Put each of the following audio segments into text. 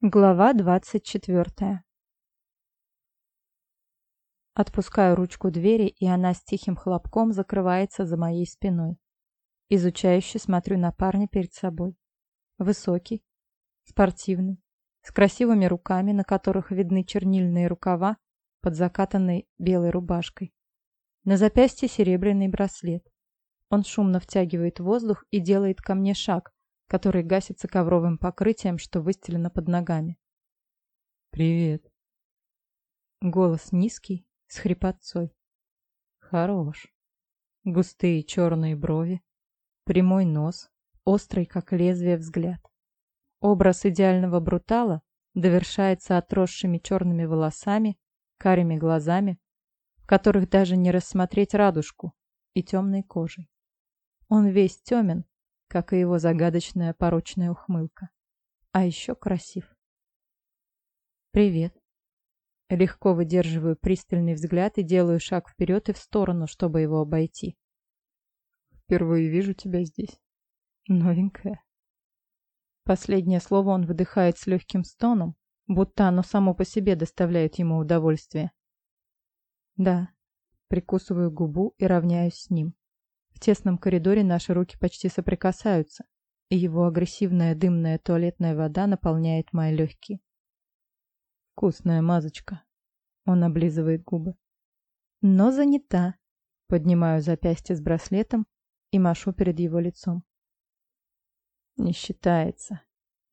Глава двадцать четвертая Отпускаю ручку двери, и она с тихим хлопком закрывается за моей спиной. Изучающе смотрю на парня перед собой. Высокий, спортивный, с красивыми руками, на которых видны чернильные рукава под закатанной белой рубашкой. На запястье серебряный браслет. Он шумно втягивает воздух и делает ко мне шаг, который гасится ковровым покрытием, что выстелено под ногами. «Привет». Голос низкий, с хрипотцой. Хорош. Густые черные брови, прямой нос, острый, как лезвие, взгляд. Образ идеального брутала довершается отросшими черными волосами, карими глазами, в которых даже не рассмотреть радужку, и темной кожей. Он весь темен, как и его загадочная порочная ухмылка. А еще красив. «Привет». Легко выдерживаю пристальный взгляд и делаю шаг вперед и в сторону, чтобы его обойти. «Впервые вижу тебя здесь. Новенькая». Последнее слово он выдыхает с легким стоном, будто оно само по себе доставляет ему удовольствие. «Да». Прикусываю губу и равняюсь с ним. В тесном коридоре наши руки почти соприкасаются, и его агрессивная дымная туалетная вода наполняет мои легкие. Вкусная мазочка. Он облизывает губы. Но занята. Поднимаю запястье с браслетом и машу перед его лицом. Не считается.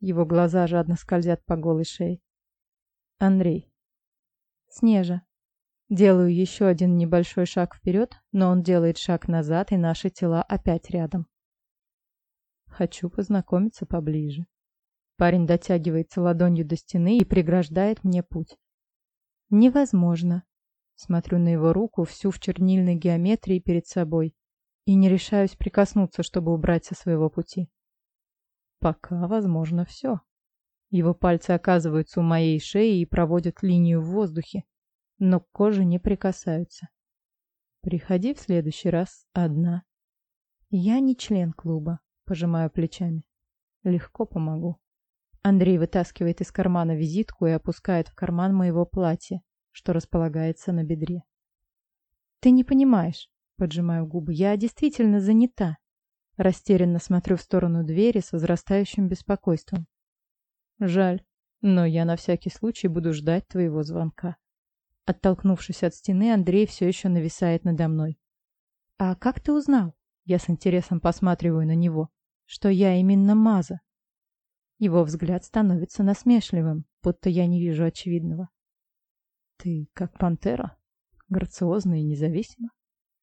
Его глаза жадно скользят по голой шее. Андрей. Снежа. Делаю еще один небольшой шаг вперед, но он делает шаг назад, и наши тела опять рядом. Хочу познакомиться поближе. Парень дотягивается ладонью до стены и преграждает мне путь. Невозможно. Смотрю на его руку, всю в чернильной геометрии перед собой, и не решаюсь прикоснуться, чтобы убрать со своего пути. Пока возможно все. Его пальцы оказываются у моей шеи и проводят линию в воздухе, но к коже не прикасаются. Приходи в следующий раз одна. Я не член клуба, пожимаю плечами. Легко помогу. Андрей вытаскивает из кармана визитку и опускает в карман моего платья, что располагается на бедре. Ты не понимаешь, поджимаю губы. Я действительно занята. Растерянно смотрю в сторону двери с возрастающим беспокойством. Жаль, но я на всякий случай буду ждать твоего звонка. Оттолкнувшись от стены, Андрей все еще нависает надо мной. «А как ты узнал?» Я с интересом посматриваю на него. «Что я именно Маза?» Его взгляд становится насмешливым, будто я не вижу очевидного. «Ты как пантера, грациозна и независима.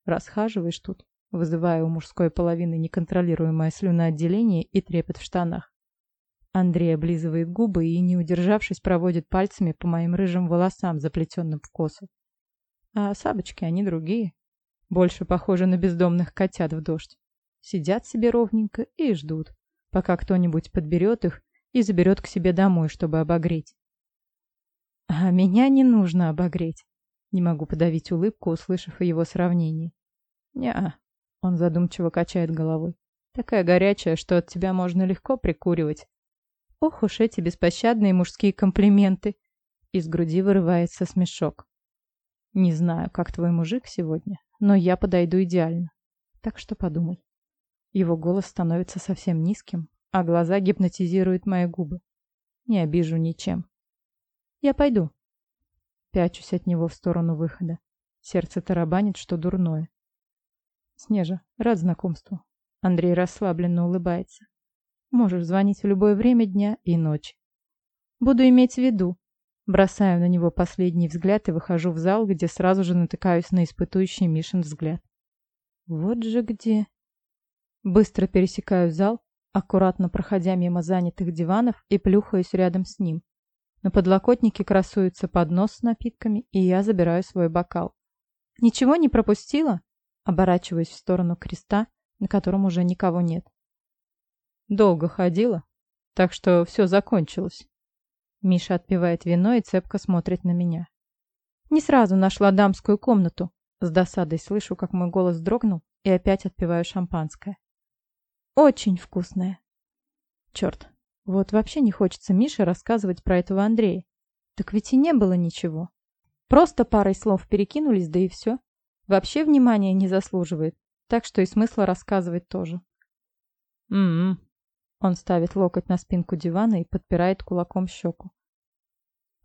Расхаживаешь тут, вызывая у мужской половины неконтролируемое слюноотделение и трепет в штанах. Андрей облизывает губы и, не удержавшись, проводит пальцами по моим рыжим волосам, заплетенным в косу. А сабочки, они другие. Больше похожи на бездомных котят в дождь. Сидят себе ровненько и ждут, пока кто-нибудь подберет их и заберет к себе домой, чтобы обогреть. А меня не нужно обогреть. Не могу подавить улыбку, услышав его сравнении. не Он задумчиво качает головой. Такая горячая, что от тебя можно легко прикуривать. Ох уж эти беспощадные мужские комплименты. Из груди вырывается смешок. Не знаю, как твой мужик сегодня, но я подойду идеально. Так что подумай. Его голос становится совсем низким, а глаза гипнотизируют мои губы. Не обижу ничем. Я пойду. Пячусь от него в сторону выхода. Сердце тарабанит, что дурное. Снежа, рад знакомству. Андрей расслабленно улыбается. Можешь звонить в любое время дня и ночи. Буду иметь в виду. Бросаю на него последний взгляд и выхожу в зал, где сразу же натыкаюсь на испытующий Мишин взгляд. Вот же где. Быстро пересекаю зал, аккуратно проходя мимо занятых диванов и плюхаюсь рядом с ним. На подлокотнике красуется поднос с напитками, и я забираю свой бокал. «Ничего не пропустила?» Оборачиваюсь в сторону креста, на котором уже никого нет. Долго ходила, так что все закончилось. Миша отпивает вино и цепко смотрит на меня. Не сразу нашла дамскую комнату. С досадой слышу, как мой голос дрогнул, и опять отпиваю шампанское. Очень вкусное. Черт, Вот вообще не хочется Мише рассказывать про этого Андрея. Так ведь и не было ничего. Просто парой слов перекинулись, да и все. Вообще внимания не заслуживает, так что и смысла рассказывать тоже. «М-м-м». Он ставит локоть на спинку дивана и подпирает кулаком щеку.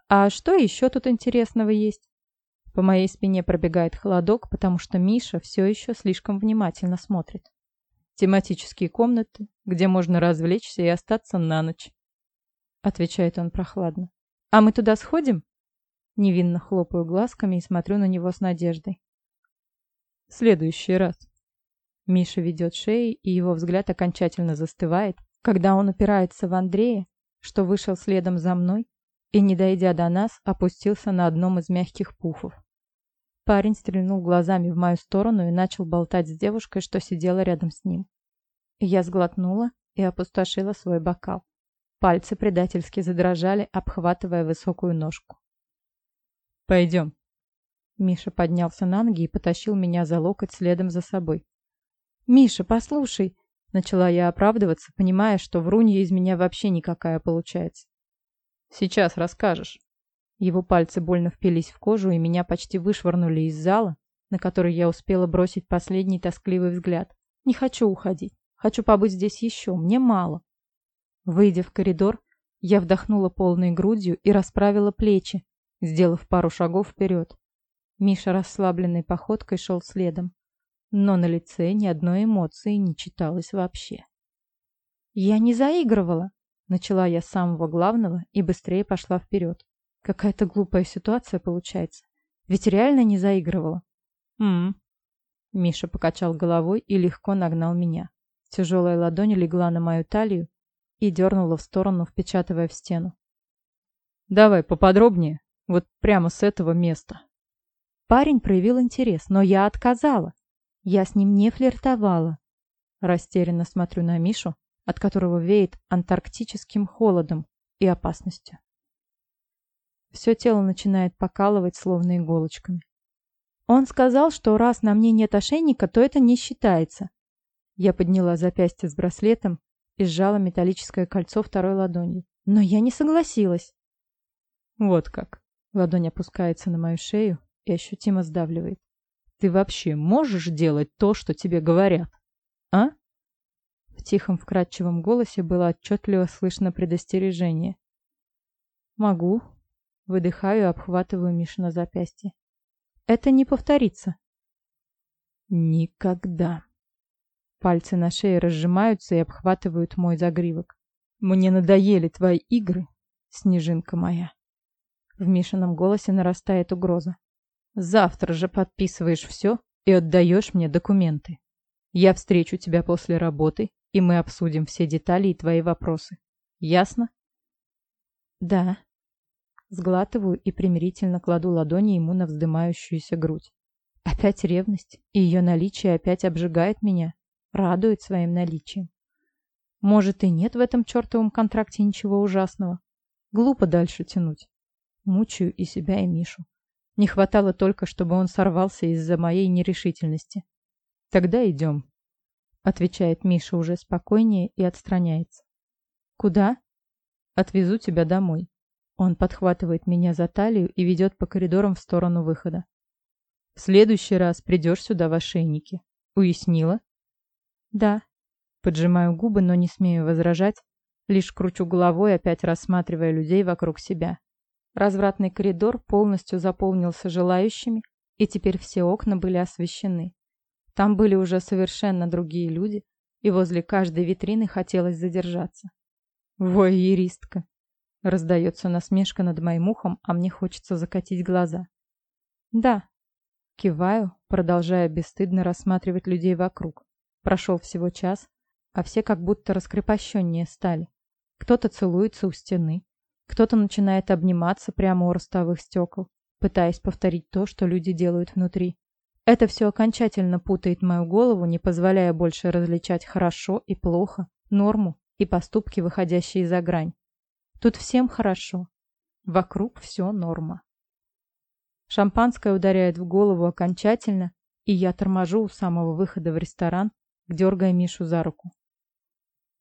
«А что еще тут интересного есть?» По моей спине пробегает холодок, потому что Миша все еще слишком внимательно смотрит. Тематические комнаты, где можно развлечься и остаться на ночь. Отвечает он прохладно. «А мы туда сходим?» Невинно хлопаю глазками и смотрю на него с надеждой. Следующий раз. Миша ведет шеей, и его взгляд окончательно застывает, когда он упирается в Андрея, что вышел следом за мной, и, не дойдя до нас, опустился на одном из мягких пуфов. Парень стрельнул глазами в мою сторону и начал болтать с девушкой, что сидела рядом с ним. Я сглотнула и опустошила свой бокал. Пальцы предательски задрожали, обхватывая высокую ножку. «Пойдем». Миша поднялся на ноги и потащил меня за локоть следом за собой. «Миша, послушай!» Начала я оправдываться, понимая, что врунья из меня вообще никакая получается. «Сейчас расскажешь». Его пальцы больно впились в кожу, и меня почти вышвырнули из зала, на который я успела бросить последний тоскливый взгляд. Не хочу уходить. Хочу побыть здесь еще. Мне мало. Выйдя в коридор, я вдохнула полной грудью и расправила плечи, сделав пару шагов вперед. Миша расслабленной походкой шел следом, но на лице ни одной эмоции не читалось вообще. «Я не заигрывала!» Начала я с самого главного и быстрее пошла вперед. Какая-то глупая ситуация получается. Ведь реально не заигрывала. «М-м». Миша покачал головой и легко нагнал меня. Тяжелая ладонь легла на мою талию и дернула в сторону, впечатывая в стену. «Давай поподробнее, вот прямо с этого места». Парень проявил интерес, но я отказала. Я с ним не флиртовала. Растерянно смотрю на Мишу, от которого веет антарктическим холодом и опасностью. Все тело начинает покалывать, словно иголочками. Он сказал, что раз на мне нет ошейника, то это не считается. Я подняла запястье с браслетом и сжала металлическое кольцо второй ладонью. Но я не согласилась. Вот как. Ладонь опускается на мою шею и ощутимо сдавливает. Ты вообще можешь делать то, что тебе говорят? А? В тихом вкрадчивом голосе было отчетливо слышно предостережение. Могу. Выдыхаю и обхватываю Мишу на запястье. Это не повторится. Никогда. Пальцы на шее разжимаются и обхватывают мой загривок. Мне надоели твои игры, снежинка моя. В Мишином голосе нарастает угроза. Завтра же подписываешь все и отдаешь мне документы. Я встречу тебя после работы, и мы обсудим все детали и твои вопросы. Ясно? Да. Сглатываю и примирительно кладу ладони ему на вздымающуюся грудь. Опять ревность, и ее наличие опять обжигает меня, радует своим наличием. Может, и нет в этом чертовом контракте ничего ужасного. Глупо дальше тянуть. Мучаю и себя, и Мишу. Не хватало только, чтобы он сорвался из-за моей нерешительности. «Тогда идем», — отвечает Миша уже спокойнее и отстраняется. «Куда?» «Отвезу тебя домой». Он подхватывает меня за талию и ведет по коридорам в сторону выхода. «В следующий раз придешь сюда в ошейнике. Уяснила?» «Да». Поджимаю губы, но не смею возражать, лишь кручу головой, опять рассматривая людей вокруг себя. Развратный коридор полностью заполнился желающими, и теперь все окна были освещены. Там были уже совершенно другие люди, и возле каждой витрины хотелось задержаться. «Воеристка!» — раздается насмешка над моим ухом, а мне хочется закатить глаза. «Да». Киваю, продолжая бесстыдно рассматривать людей вокруг. Прошел всего час, а все как будто раскрепощеннее стали. Кто-то целуется у стены, кто-то начинает обниматься прямо у ростовых стекол, пытаясь повторить то, что люди делают внутри. Это все окончательно путает мою голову, не позволяя больше различать хорошо и плохо, норму и поступки, выходящие за грань. Тут всем хорошо. Вокруг все норма. Шампанское ударяет в голову окончательно, и я торможу у самого выхода в ресторан, дергая Мишу за руку.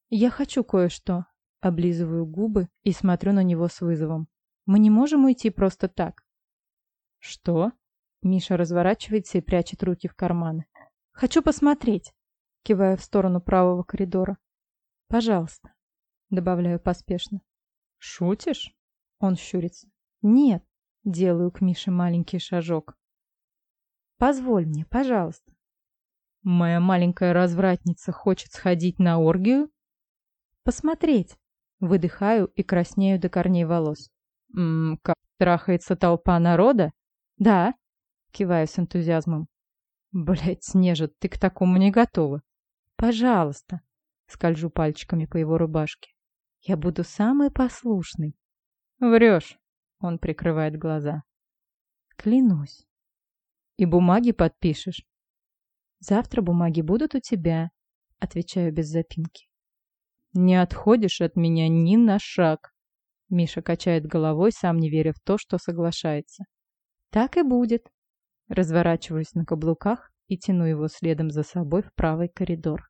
«Я хочу кое-что», Облизываю губы и смотрю на него с вызовом. Мы не можем уйти просто так. Что? Миша разворачивается и прячет руки в карманы. Хочу посмотреть. Киваю в сторону правого коридора. Пожалуйста. Добавляю поспешно. Шутишь? Он щурится. Нет. Делаю к Мише маленький шажок. Позволь мне, пожалуйста. Моя маленькая развратница хочет сходить на оргию? Посмотреть. Выдыхаю и краснею до корней волос. Ммм, как трахается толпа народа? Да. Киваю с энтузиазмом. Блять, Снежа, ты к такому не готова. Пожалуйста. Скольжу пальчиками по его рубашке. Я буду самый послушный. Врешь. Он прикрывает глаза. Клянусь. И бумаги подпишешь? Завтра бумаги будут у тебя, отвечаю без запинки. Не отходишь от меня ни на шаг. Миша качает головой, сам не веря в то, что соглашается. Так и будет. Разворачиваюсь на каблуках и тяну его следом за собой в правый коридор.